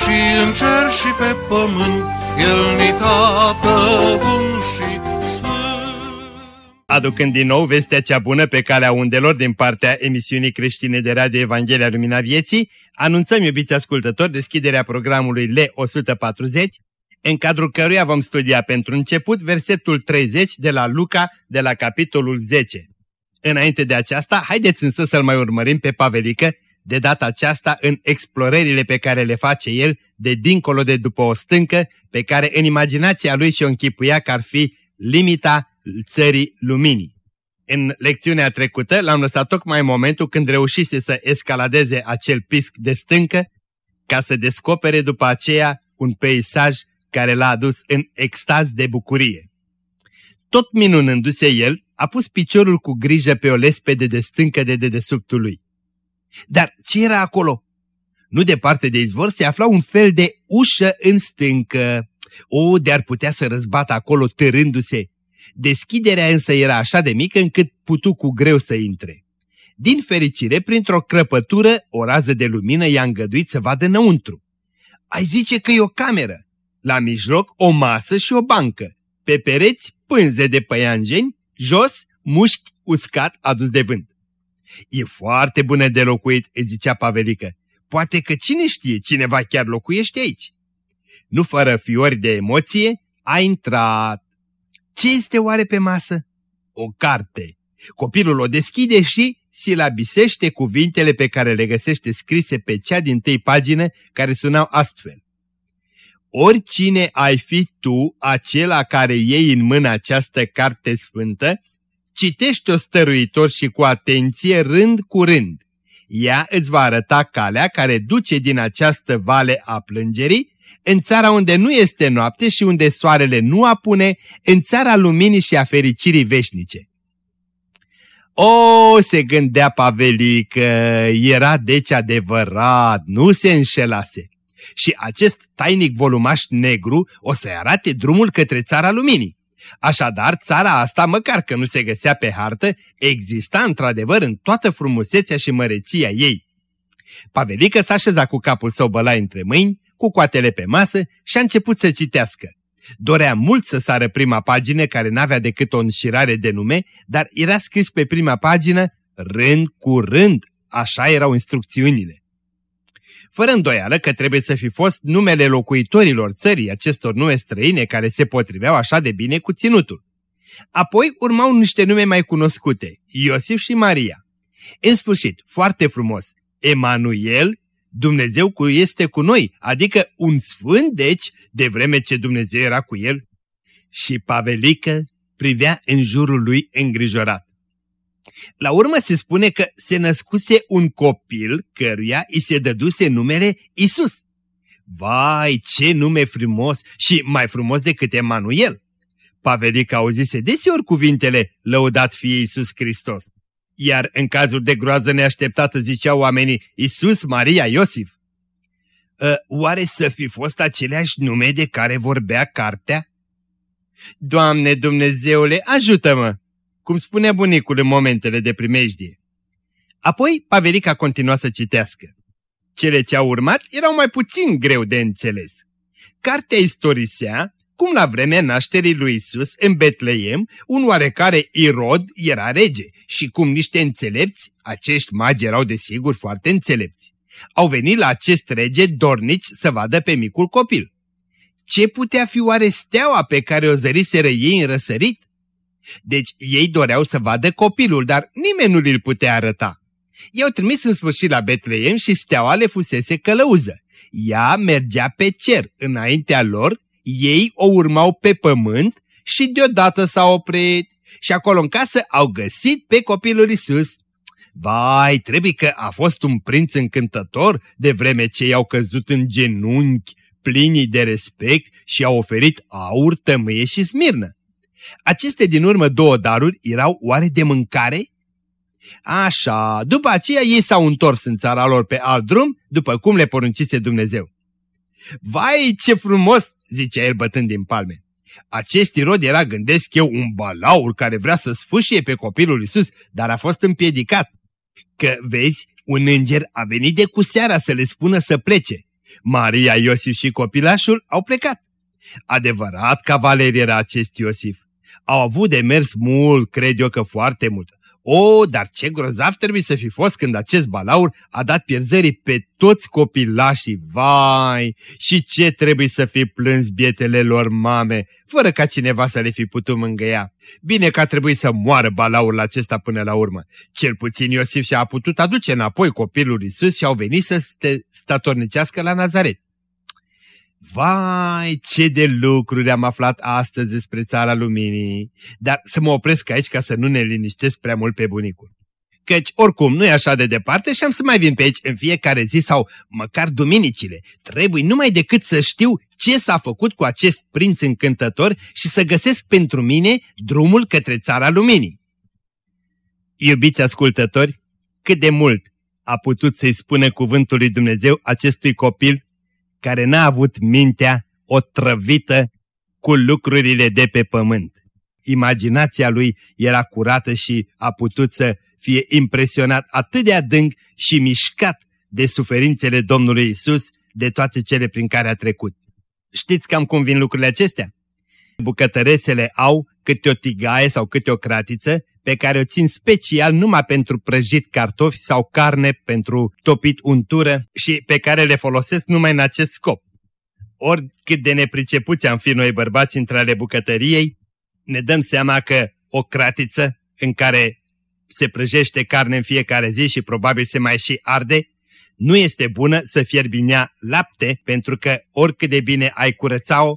și în cer și pe pământ, El ni tată bun și aducând din nou vestea cea bună pe calea undelor din partea emisiunii creștine de radio Evanghelia Lumina Vieții, anunțăm, iubiți ascultători, deschiderea programului L140, în cadrul căruia vom studia pentru început versetul 30 de la Luca, de la capitolul 10. Înainte de aceasta, haideți însă să-l mai urmărim pe Pavelică, de data aceasta în explorările pe care le face el de dincolo de după o stâncă, pe care în imaginația lui și-o închipuia că ar fi limita țării luminii. În lecțiunea trecută l-am lăsat tocmai în momentul când reușise să escaladeze acel pisc de stâncă ca să descopere după aceea un peisaj care l-a adus în extaz de bucurie. Tot minunându-se el, a pus piciorul cu grijă pe o lespede de stâncă de dedesubtul lui. Dar ce era acolo? Nu departe de izvor se afla un fel de ușă în stâncă. O, de-ar putea să răzbată acolo târându-se. Deschiderea însă era așa de mică încât putu cu greu să intre. Din fericire, printr-o crăpătură, o rază de lumină i-a îngăduit să vadă înăuntru. Ai zice că e o cameră. La mijloc o masă și o bancă. Pe pereți pânze de păianjeni, jos mușchi uscat adus de vânt. E foarte bună de locuit, îi zicea Pavelică. Poate că cine știe, cineva chiar locuiește aici. Nu fără fiori de emoție, a intrat. Ce este oare pe masă? O carte. Copilul o deschide și silabisește cuvintele pe care le găsește scrise pe cea din tâi pagină, care sunau astfel. Oricine ai fi tu, acela care iei în mână această carte sfântă, citește-o stăruitor și cu atenție rând cu rând. Ea îți va arăta calea care duce din această vale a plângerii în țara unde nu este noapte și unde soarele nu apune, în țara luminii și a fericirii veșnice. O, se gândea Pavelică, era deci adevărat, nu se înșelase. Și acest tainic volumaș negru o să-i arate drumul către țara luminii. Așadar, țara asta, măcar că nu se găsea pe hartă, exista într-adevăr în toată frumusețea și măreția ei. Pavelică s-a așezat cu capul său bălai între mâini, cu coatele pe masă și a început să citească. Dorea mult să sară prima pagină care n-avea decât o înșirare de nume, dar era scris pe prima pagină rând cu rând, așa erau instrucțiunile. Fără îndoială că trebuie să fi fost numele locuitorilor țării acestor nume străine care se potriveau așa de bine cu ținutul. Apoi urmau niște nume mai cunoscute, Iosif și Maria. În sfârșit, foarte frumos, Emanuel, Dumnezeu este cu noi, adică un sfânt, deci, de vreme ce Dumnezeu era cu el. Și Pavelică privea în jurul lui îngrijorat. La urmă se spune că se născuse un copil căruia îi se dăduse numele Isus. Vai, ce nume frumos și mai frumos decât Emanuel! Pavelica auzise deseori cuvintele lăudat fie Isus Hristos. Iar în cazul de groază neașteptată ziceau oamenii Isus, Maria, Iosif. Ă, oare să fi fost aceleași nume de care vorbea cartea? Doamne Dumnezeule, ajută-mă! Cum spunea bunicul în momentele de primejdie. Apoi Pavelica continua să citească. Cele ce au urmat erau mai puțin greu de înțeles. Cartea istorisea cum la vremea nașterii lui Isus în Betleem, un oarecare Irod era rege și cum niște înțelepți, acești magi erau desigur foarte înțelepți, au venit la acest rege dornici să vadă pe micul copil. Ce putea fi oare steaua pe care o zăriseră ei în răsărit? Deci ei doreau să vadă copilul, dar nimeni nu l putea arăta. I-au trimis în sfârșit la Betleem și steaua le fusese călăuză. Ea mergea pe cer înaintea lor ei o urmau pe pământ și deodată s-au oprit și acolo în casă au găsit pe copilul Isus. Vai, trebuie că a fost un prinț încântător de vreme ce i-au căzut în genunchi, plini de respect și au oferit aur, tămâie și smirnă. Aceste din urmă două daruri erau oare de mâncare? Așa, după aceea ei s-au întors în țara lor pe alt drum, după cum le poruncise Dumnezeu. Vai, ce frumos, zicea el bătând din palme. Acest irod era, gândesc eu, un balaur care vrea să sfâșie pe copilul Isus, dar a fost împiedicat. Că, vezi, un înger a venit de cu seara să le spună să plece. Maria, Iosif și copilașul au plecat. Adevărat cavaler era acest Iosif. Au avut de mers mult, cred eu că foarte mult. O, dar ce grozav trebuie să fi fost când acest balaur a dat pierzării pe toți copilașii, vai! Și ce trebuie să fi plâns bietele lor mame, fără ca cineva să le fi putut mângâia. Bine că a trebuit să moară balaurul acesta până la urmă. Cel puțin Iosif și-a putut aduce înapoi copilul Isus și au venit să statornicească la Nazaret. Vai, ce de lucruri am aflat astăzi despre țara luminii, dar să mă opresc aici ca să nu ne liniștesc prea mult pe bunicul. Căci oricum nu e așa de departe și am să mai vin pe aici în fiecare zi sau măcar duminicile. Trebuie numai decât să știu ce s-a făcut cu acest prinț încântător și să găsesc pentru mine drumul către țara luminii. Iubiți ascultători, cât de mult a putut să-i spună cuvântul lui Dumnezeu acestui copil care n-a avut mintea otrăvită cu lucrurile de pe pământ. Imaginația lui era curată și a putut să fie impresionat atât de adânc și mișcat de suferințele Domnului Isus, de toate cele prin care a trecut. Știți cam cum vin lucrurile acestea? Bucătăresele au câte o tigaie sau câte o cratiță pe care o țin special numai pentru prăjit cartofi sau carne pentru topit untură și pe care le folosesc numai în acest scop. Ori cât de nepricepuți am fi noi bărbați între ale bucătăriei, ne dăm seama că o cratiță în care se prăjește carne în fiecare zi și probabil se mai și arde, nu este bună să fierbinea lapte pentru că oricât de bine ai curăța-o,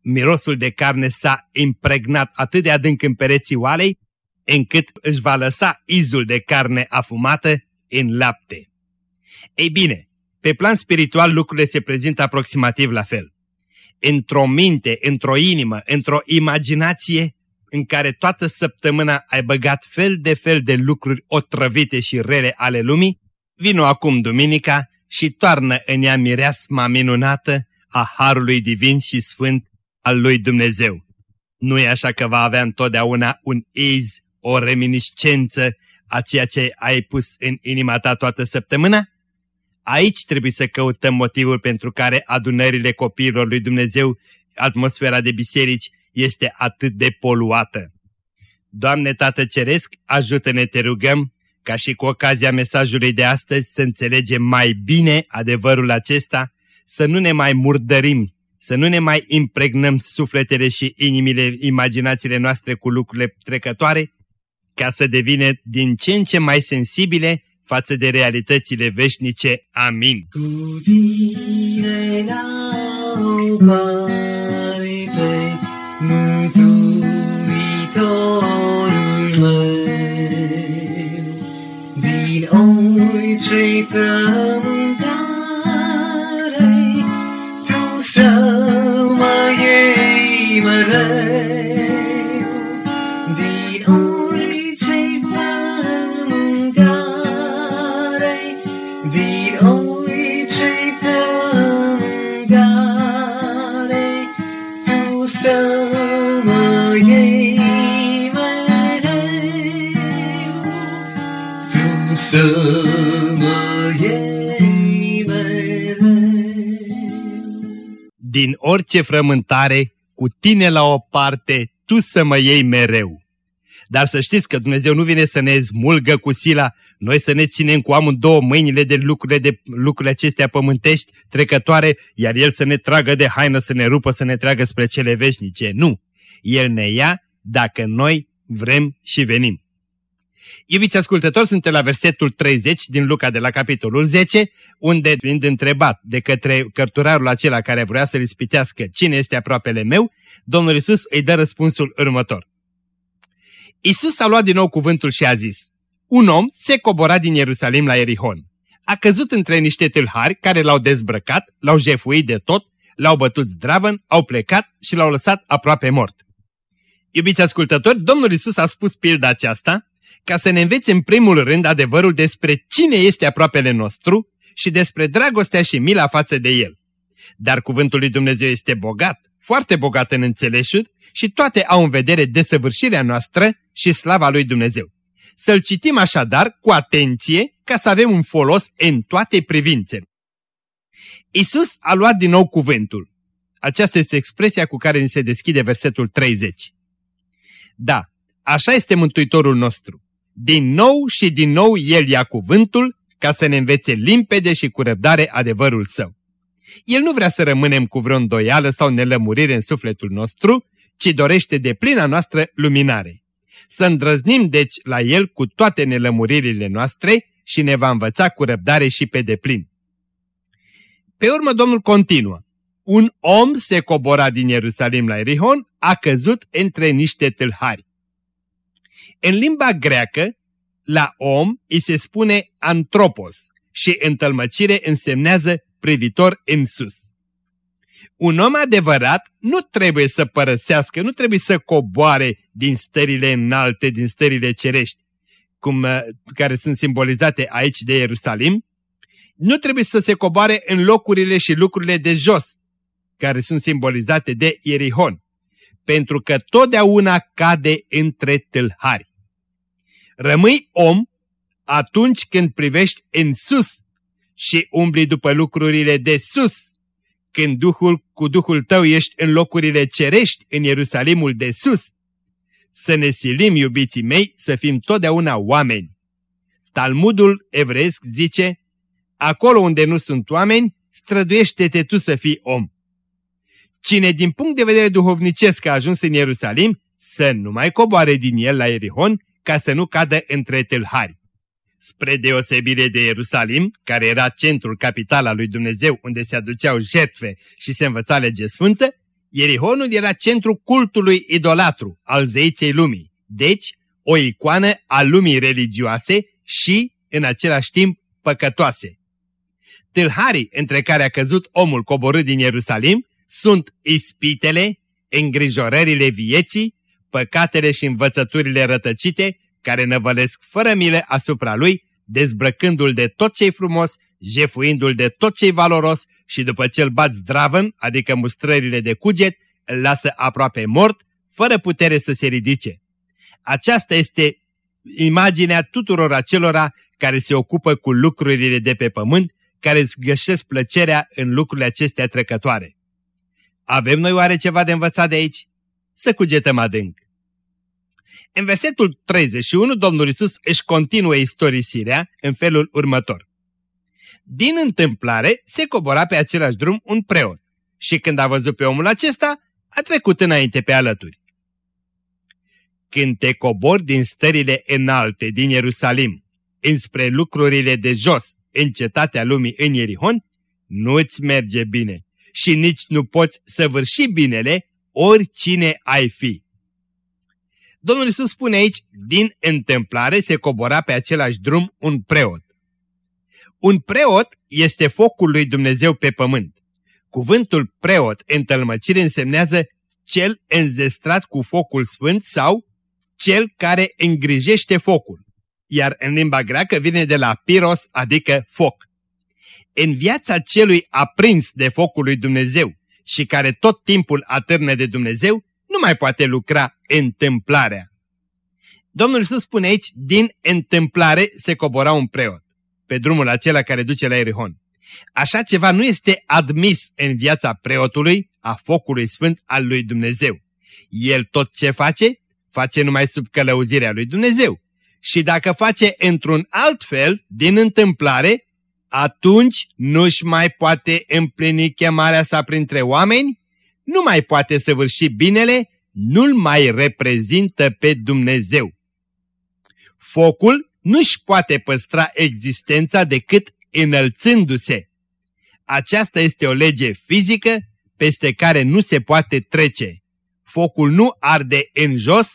mirosul de carne s-a impregnat atât de adânc în pereții oalei încât își va lăsa izul de carne afumată în lapte. Ei bine, pe plan spiritual lucrurile se prezintă aproximativ la fel. Într-o minte, într-o inimă, într-o imaginație în care toată săptămâna ai băgat fel de fel de lucruri otrăvite și rele ale lumii, vino acum duminica și toarnă în ea mireasma minunată a Harului Divin și Sfânt al lui Dumnezeu. Nu e așa că va avea întotdeauna un iz o reminiscență a ceea ce ai pus în inima ta toată săptămâna? Aici trebuie să căutăm motivul pentru care adunările copiilor lui Dumnezeu, atmosfera de biserici, este atât de poluată. Doamne Tată Ceresc, ajută-ne, te rugăm, ca și cu ocazia mesajului de astăzi să înțelegem mai bine adevărul acesta, să nu ne mai murdărim, să nu ne mai impregnăm sufletele și inimile, imaginațiile noastre cu lucrurile trecătoare, ca să devine din ce în ce mai sensibile față de realitățile veșnice. Amin. Cu tine Mântuitorul meu, din orice frământare, Tu să mă iei mereu. Din orice frământare, cu tine la o parte, tu să mă iei mereu. Dar să știți că Dumnezeu nu vine să ne smulgă cu sila, noi să ne ținem cu amândouă mâinile de lucrurile, de lucrurile acestea pământești, trecătoare, iar El să ne tragă de haină, să ne rupă, să ne tragă spre cele veșnice. Nu! El ne ia dacă noi vrem și venim. Iubiți ascultători, suntem la versetul 30 din Luca de la capitolul 10, unde, fiind întrebat de către cărturarul acela care vrea să-l ispitească cine este aproapele meu, Domnul Isus îi dă răspunsul următor. Isus a luat din nou cuvântul și a zis, un om se cobora din Ierusalim la Erihon. A căzut între niște tâlhari care l-au dezbrăcat, l-au jefuit de tot, l-au bătut zdravăn, au plecat și l-au lăsat aproape mort. Iubiți ascultători, Domnul Isus a spus pilda aceasta ca să ne învețe în primul rând adevărul despre cine este aproapele nostru și despre dragostea și mila față de el. Dar cuvântul lui Dumnezeu este bogat, foarte bogat în înțeleșuri și toate au în vedere desăvârșirea noastră și slava lui Dumnezeu. Să-l citim așadar cu atenție ca să avem un folos în toate privințele. Isus a luat din nou cuvântul. Aceasta este expresia cu care ni se deschide versetul 30. Da, așa este Mântuitorul nostru. Din nou și din nou El ia cuvântul ca să ne învețe limpede și cu răbdare adevărul său. El nu vrea să rămânem cu vreo îndoială sau nelămurire în sufletul nostru, ci dorește de plina noastră luminare. Să îndrăznim deci la El cu toate nelămuririle noastre și ne va învăța cu răbdare și pe deplin. Pe urmă Domnul continuă. Un om se cobora din Ierusalim la Erihon, a căzut între niște tâlhari. În limba greacă, la om îi se spune antropos și întâlmăcire însemnează privitor în sus. Un om adevărat nu trebuie să părăsească, nu trebuie să coboare din stările înalte, din stările cerești, cum, uh, care sunt simbolizate aici de Ierusalim, nu trebuie să se coboare în locurile și lucrurile de jos, care sunt simbolizate de Ierihon, pentru că totdeauna cade între tâlhari. Rămâi om atunci când privești în sus și umbli după lucrurile de sus, când Duhul cu Duhul tău ești în locurile cerești, în Ierusalimul de sus. Să ne silim, iubiții mei, să fim totdeauna oameni. Talmudul evreiesc zice, acolo unde nu sunt oameni, străduiește-te tu să fii om. Cine din punct de vedere duhovnicesc a ajuns în Ierusalim, să nu mai coboare din el la Erihon, ca să nu cadă între tâlhari. Spre deosebire de Ierusalim, care era centrul capital al lui Dumnezeu unde se aduceau jertfe și se învăța lege sfântă, Ierihonul era centrul cultului idolatru al zeiței lumii, deci o icoană a lumii religioase și, în același timp, păcătoase. Tâlharii între care a căzut omul coborât din Ierusalim sunt ispitele, îngrijorările vieții, păcatele și învățăturile rătăcite care năvălesc fără milă asupra lui, dezbrăcându-l de tot ce-i frumos, jefuindu-l de tot ce-i valoros și după ce îl bat zdravăn, adică mustrările de cuget, îl lasă aproape mort, fără putere să se ridice. Aceasta este imaginea tuturor acelora care se ocupă cu lucrurile de pe pământ, care îți găsesc plăcerea în lucrurile acestea trecătoare. Avem noi oare ceva de învățat de aici? Să cugetăm adânc. În versetul 31, Domnul Isus își continuă istorisirea în felul următor. Din întâmplare se cobora pe același drum un preot și când a văzut pe omul acesta, a trecut înainte pe alături. Când te cobori din stările înalte din Ierusalim înspre lucrurile de jos în cetatea lumii în Ierihon, nu-ți merge bine și nici nu poți săvârși binele oricine ai fi. Domnul Iisus spune aici, din întâmplare se cobora pe același drum un preot. Un preot este focul lui Dumnezeu pe pământ. Cuvântul preot în tălmăcire însemnează cel înzestrat cu focul sfânt sau cel care îngrijește focul. Iar în limba greacă vine de la piros, adică foc. În viața celui aprins de focul lui Dumnezeu și care tot timpul atârnă de Dumnezeu, nu mai poate lucra întâmplarea. Domnul Iisus spune aici, din întâmplare se cobora un preot, pe drumul acela care duce la Erihon. Așa ceva nu este admis în viața preotului, a focului sfânt al lui Dumnezeu. El tot ce face, face numai sub călăuzirea lui Dumnezeu. Și dacă face într-un alt fel, din întâmplare, atunci nu-și mai poate împlini chemarea sa printre oameni nu mai poate săvârși binele, nu-l mai reprezintă pe Dumnezeu. Focul nu-și poate păstra existența decât înălțându-se. Aceasta este o lege fizică peste care nu se poate trece. Focul nu arde în jos,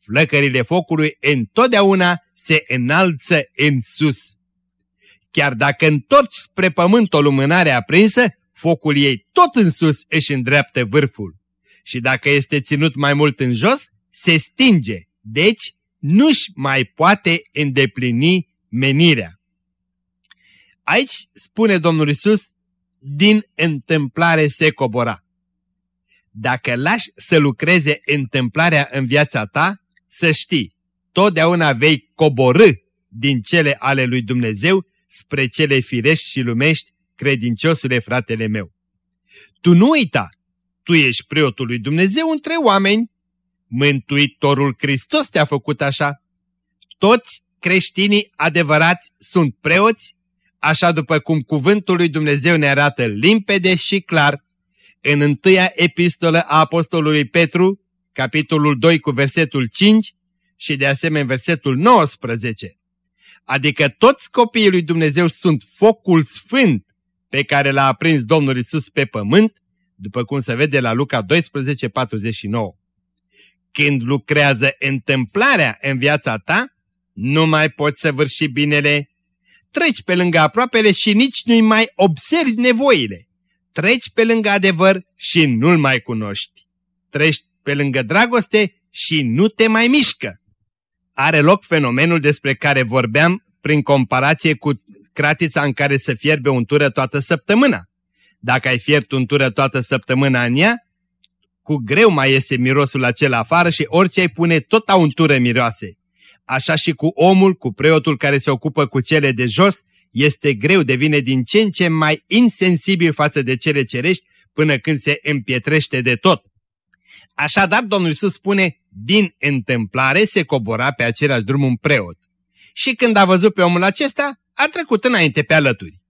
flăcările focului întotdeauna se înalță în sus. Chiar dacă întorci spre pământ o lumânare aprinsă, focul ei tot în sus își îndreaptă vârful. Și dacă este ținut mai mult în jos, se stinge, deci nu-și mai poate îndeplini menirea. Aici spune Domnul Isus, din întâmplare se cobora. Dacă lași să lucreze întâmplarea în viața ta, să știi, totdeauna vei coborâ din cele ale lui Dumnezeu spre cele firești și lumești, credinciosule fratele meu. Tu nu uita, tu ești preotul lui Dumnezeu între oameni. Mântuitorul Hristos te-a făcut așa. Toți creștinii adevărați sunt preoți, așa după cum cuvântul lui Dumnezeu ne arată limpede și clar în întâia epistolă a apostolului Petru, capitolul 2 cu versetul 5 și de asemenea versetul 19. Adică toți copiii lui Dumnezeu sunt focul sfânt pe care l-a aprins Domnul Isus pe pământ, după cum se vede la Luca 12, 49. Când lucrează întâmplarea în viața ta, nu mai poți să vârși binele, treci pe lângă aproapele și nici nu-i mai observi nevoile. Treci pe lângă adevăr și nu-l mai cunoști. Treci pe lângă dragoste și nu te mai mișcă. Are loc fenomenul despre care vorbeam prin comparație cu cratița în care se fierbe untură toată săptămâna. Dacă ai fiert untură toată săptămâna în ea, cu greu mai iese mirosul acela afară și orice ai pune tot a untură miroase. Așa și cu omul, cu preotul care se ocupă cu cele de jos, este greu, devine din ce în ce mai insensibil față de cele cerești până când se împietrește de tot. Așadar, Domnul Iisus spune, din întâmplare se cobora pe același drum un preot. Și când a văzut pe omul acesta, a trecut înainte pe alături.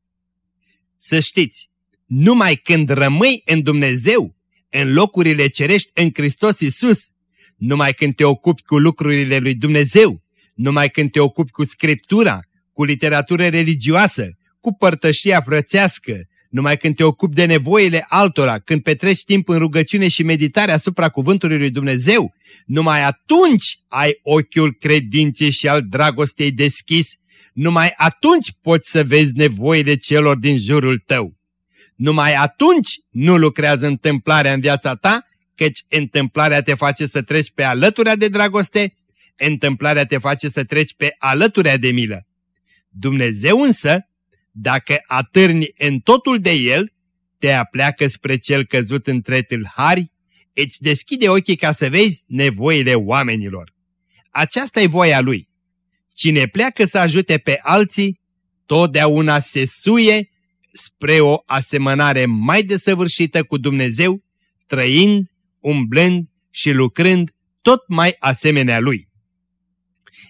Să știți, numai când rămâi în Dumnezeu, în locurile cerești în Hristos Iisus, numai când te ocupi cu lucrurile lui Dumnezeu, numai când te ocupi cu Scriptura, cu literatură religioasă, cu părtășia frățească, numai când te ocupi de nevoile altora, când petreci timp în rugăciune și meditare asupra cuvântului lui Dumnezeu, numai atunci ai ochiul credinței și al dragostei deschis, numai atunci poți să vezi nevoile celor din jurul tău. Numai atunci nu lucrează întâmplarea în viața ta, căci întâmplarea te face să treci pe alăturea de dragoste, întâmplarea te face să treci pe alăturea de milă. Dumnezeu însă, dacă atârni în totul de El, te apleacă spre cel căzut între tâlhari, îți deschide ochii ca să vezi nevoile oamenilor. Aceasta e voia Lui. Cine pleacă să ajute pe alții, totdeauna se suie spre o asemănare mai desăvârșită cu Dumnezeu, trăind, umblând și lucrând tot mai asemenea Lui.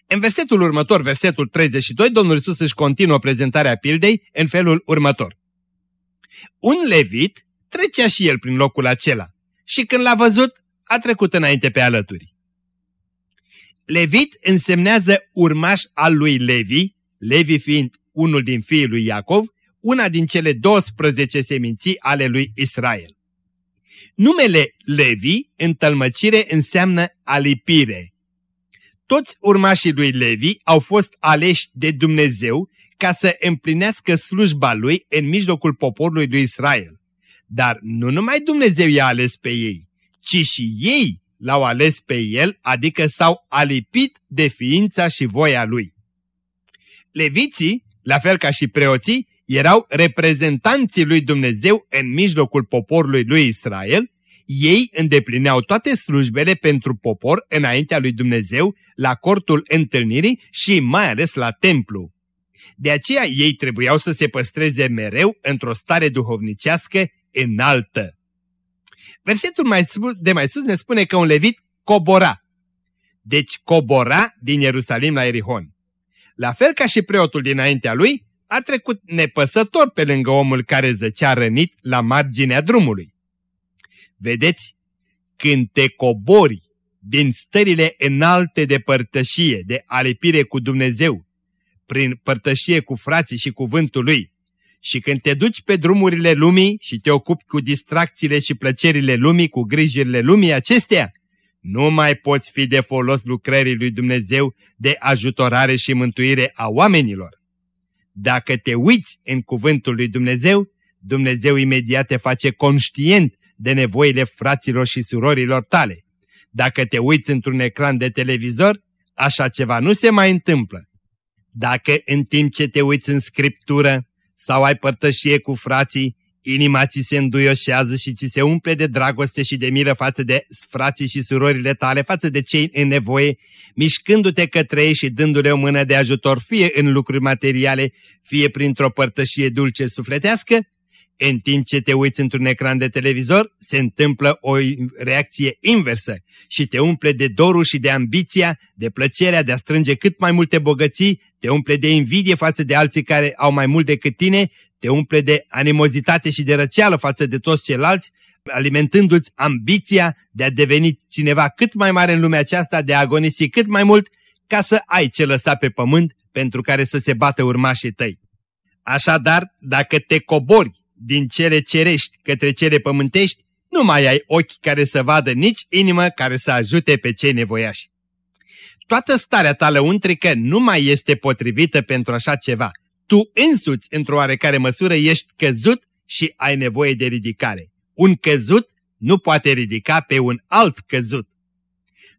În versetul următor, versetul 32, Domnul Iisus își continuă prezentarea pildei în felul următor. Un levit trecea și el prin locul acela și când l-a văzut, a trecut înainte pe alături. Levit însemnează urmaș al lui Levi, Levi fiind unul din fiii lui Iacov, una din cele 12 seminții ale lui Israel. Numele Levi în tălmăcire înseamnă alipire. Toți urmașii lui Levi au fost aleși de Dumnezeu ca să împlinească slujba lui în mijlocul poporului lui Israel. Dar nu numai Dumnezeu i-a ales pe ei, ci și ei l-au ales pe el, adică s-au alipit de ființa și voia lui. Leviții, la fel ca și preoții, erau reprezentanții lui Dumnezeu în mijlocul poporului lui Israel, ei îndeplineau toate slujbele pentru popor înaintea lui Dumnezeu, la cortul întâlnirii și mai ales la templu. De aceea ei trebuiau să se păstreze mereu într-o stare duhovnicească înaltă. Versetul mai de mai sus ne spune că un levit cobora. Deci cobora din Ierusalim la Erihon. La fel ca și preotul dinaintea lui, a trecut nepăsător pe lângă omul care zăcea rănit la marginea drumului. Vedeți, când te cobori din stările înalte de părtășie, de alipire cu Dumnezeu, prin părtășie cu frații și cuvântul Lui, și când te duci pe drumurile lumii și te ocupi cu distracțiile și plăcerile lumii, cu grijirile lumii acestea, nu mai poți fi de folos lucrării lui Dumnezeu de ajutorare și mântuire a oamenilor. Dacă te uiți în cuvântul lui Dumnezeu, Dumnezeu imediat te face conștient de nevoile fraților și surorilor tale. Dacă te uiți într-un ecran de televizor, așa ceva nu se mai întâmplă. Dacă în timp ce te uiți în scriptură sau ai părtășie cu frații, inima ți se înduioșează și ți se umple de dragoste și de milă față de frații și surorile tale, față de cei în nevoie, mișcându-te către ei și dându-le o mână de ajutor, fie în lucruri materiale, fie printr-o părtășie dulce sufletească, în timp ce te uiți într-un ecran de televizor, se întâmplă o reacție inversă și te umple de dorul și de ambiția, de plăcerea de a strânge cât mai multe bogății, te umple de invidie față de alții care au mai mult decât tine, te umple de animozitate și de răceală față de toți ceilalți, alimentându-ți ambiția de a deveni cineva cât mai mare în lumea aceasta, de a agonisi cât mai mult, ca să ai ce lăsa pe pământ pentru care să se bată urmașii tăi. Așadar, dacă te cobori din cele cerești către cele pământești, nu mai ai ochi care să vadă, nici inimă care să ajute pe cei nevoiași. Toată starea ta lăuntrică nu mai este potrivită pentru așa ceva. Tu însuți, într-o oarecare măsură, ești căzut și ai nevoie de ridicare. Un căzut nu poate ridica pe un alt căzut.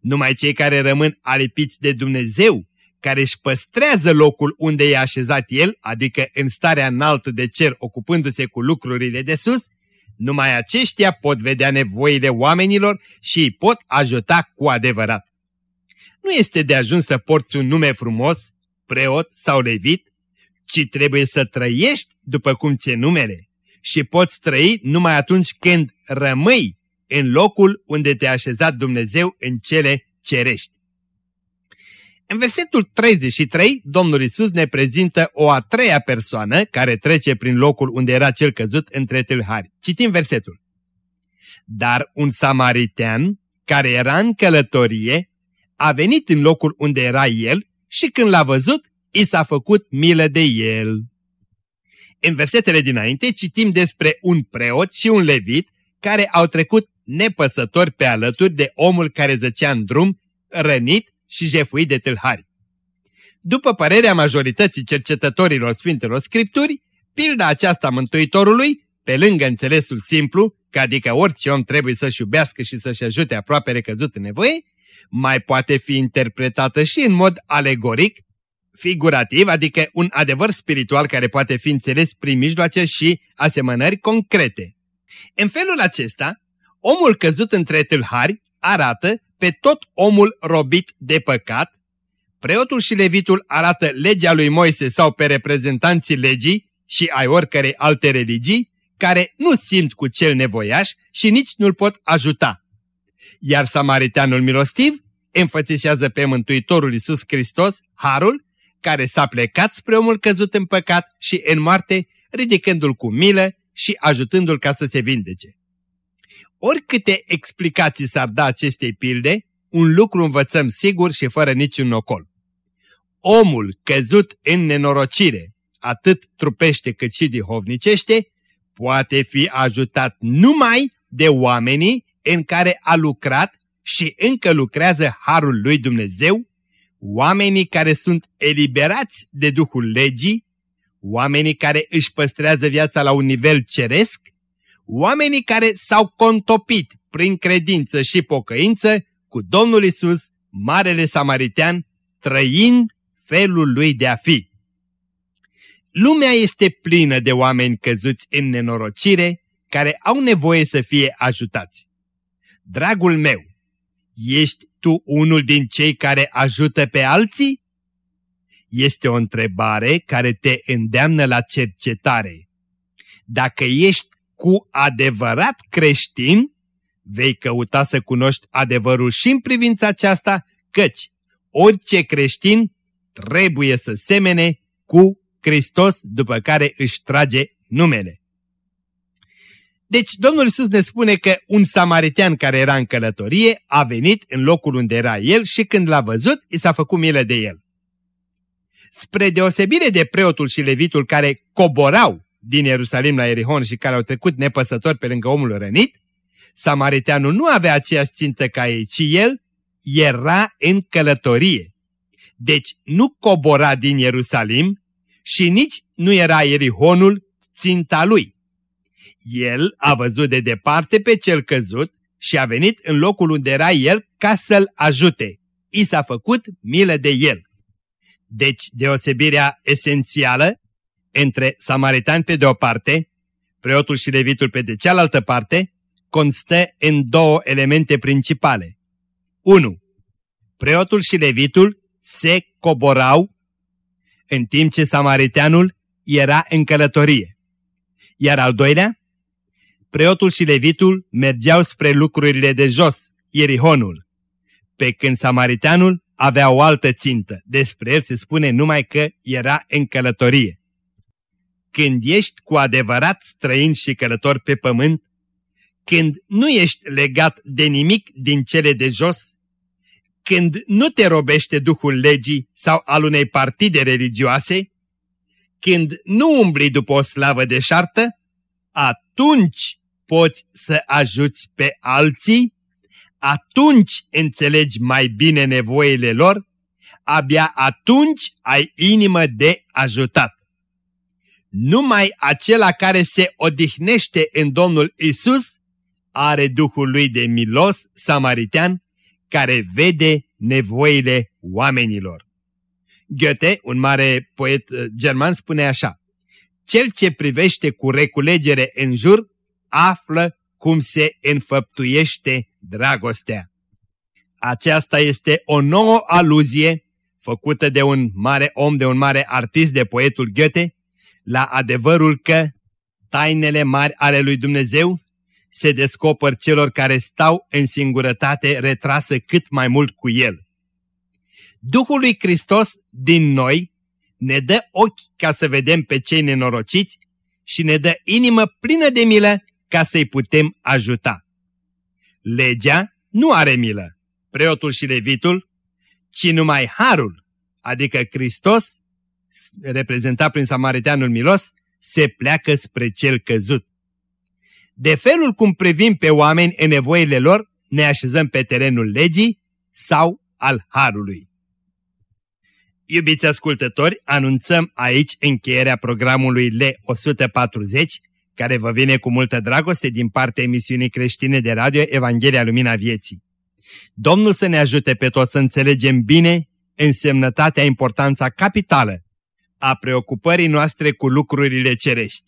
Numai cei care rămân alipiți de Dumnezeu care își păstrează locul unde e așezat el, adică în starea înaltă de cer ocupându-se cu lucrurile de sus, numai aceștia pot vedea nevoile oamenilor și îi pot ajuta cu adevărat. Nu este de ajuns să porți un nume frumos, preot sau levit, ci trebuie să trăiești după cum ți-e numele și poți trăi numai atunci când rămâi în locul unde te-a așezat Dumnezeu în cele cerești. În versetul 33, Domnul Isus ne prezintă o a treia persoană care trece prin locul unde era cel căzut între tâlhari. Citim versetul. Dar un samaritean care era în călătorie a venit în locul unde era el și când l-a văzut, i s-a făcut milă de el. În versetele dinainte citim despre un preot și un levit care au trecut nepăsători pe alături de omul care zăcea în drum, rănit și jefuit de tâlhari. După părerea majorității cercetătorilor Sfintelor Scripturi, pilda aceasta Mântuitorului, pe lângă înțelesul simplu, că adică orice om trebuie să-și iubească și să-și ajute aproape recăzut în nevoie, mai poate fi interpretată și în mod alegoric, figurativ, adică un adevăr spiritual care poate fi înțeles prin mijloace și asemănări concrete. În felul acesta, omul căzut între tâlhari arată pe tot omul robit de păcat, preotul și levitul arată legea lui Moise sau pe reprezentanții legii și ai oricărei alte religii, care nu simt cu cel nevoiaș și nici nu-l pot ajuta. Iar samariteanul milostiv înfățișează pe Mântuitorul Iisus Hristos, Harul, care s-a plecat spre omul căzut în păcat și în moarte, ridicându-l cu milă și ajutându-l ca să se vindece. Oricâte explicații s-ar da acestei pilde, un lucru învățăm sigur și fără niciun nocol. Omul căzut în nenorocire, atât trupește cât și dihovnicește, poate fi ajutat numai de oamenii în care a lucrat și încă lucrează Harul lui Dumnezeu, oamenii care sunt eliberați de Duhul Legii, oamenii care își păstrează viața la un nivel ceresc oamenii care s-au contopit prin credință și pocăință cu Domnul Isus, Marele Samaritean, trăind felul lui de a fi. Lumea este plină de oameni căzuți în nenorocire, care au nevoie să fie ajutați. Dragul meu, ești tu unul din cei care ajută pe alții? Este o întrebare care te îndeamnă la cercetare. Dacă ești cu adevărat creștin, vei căuta să cunoști adevărul și în privința aceasta, căci orice creștin trebuie să semene cu Hristos după care își trage numele. Deci Domnul Iisus ne spune că un samaritean care era în călătorie a venit în locul unde era el și când l-a văzut, i s-a făcut milă de el. Spre deosebire de preotul și levitul care coborau din Ierusalim la Erihon și care au trecut nepăsători pe lângă omul rănit, Samariteanul nu avea aceeași țintă ca ei, ci el era în călătorie. Deci nu cobora din Ierusalim și nici nu era Erihonul ținta lui. El a văzut de departe pe cel căzut și a venit în locul unde era el ca să-l ajute. I s-a făcut milă de el. Deci, deosebirea esențială între samaritan pe de o parte, preotul și levitul pe de cealaltă parte, constă în două elemente principale. 1. Preotul și levitul se coborau în timp ce samariteanul era în călătorie. Iar al doilea, preotul și levitul mergeau spre lucrurile de jos, Ierihonul, pe când samariteanul avea o altă țintă. Despre el se spune numai că era în călătorie. Când ești cu adevărat străin și călător pe pământ, când nu ești legat de nimic din cele de jos, când nu te robește Duhul legii sau al unei partide religioase, când nu umbli după o slavă deșartă, atunci poți să ajuți pe alții, atunci înțelegi mai bine nevoile lor, abia atunci ai inimă de ajutat. Numai acela care se odihnește în Domnul Isus are Duhul lui de milos samaritean care vede nevoile oamenilor. Goethe, un mare poet uh, german, spune așa, Cel ce privește cu reculegere în jur, află cum se înfăptuiește dragostea. Aceasta este o nouă aluzie făcută de un mare om, de un mare artist, de poetul Goethe, la adevărul că tainele mari ale lui Dumnezeu se descoper celor care stau în singurătate retrasă cât mai mult cu El. Duhul lui Hristos din noi ne dă ochi ca să vedem pe cei nenorociți și ne dă inimă plină de milă ca să-i putem ajuta. Legea nu are milă, preotul și levitul, ci numai harul, adică Hristos, reprezentat prin samariteanul milos, se pleacă spre cel căzut. De felul cum privim pe oameni în nevoile lor, ne așezăm pe terenul legii sau al harului. Iubiți ascultători, anunțăm aici încheierea programului L140, care vă vine cu multă dragoste din partea emisiunii creștine de radio Evanghelia Lumina Vieții. Domnul să ne ajute pe toți să înțelegem bine însemnătatea, importanța capitală a preocupării noastre cu lucrurile cerești.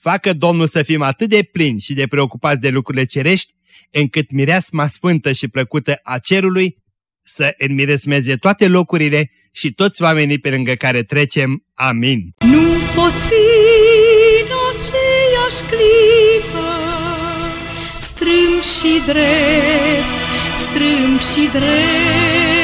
Facă Domnul să fim atât de plini și de preocupați de lucrurile cerești, încât mireasma sfântă și plăcută a cerului să înmiresmeze toate locurile și toți oamenii pe lângă care trecem. Amin. Nu poți fi în aceeași clipă, strâm și drept, strâm și drept.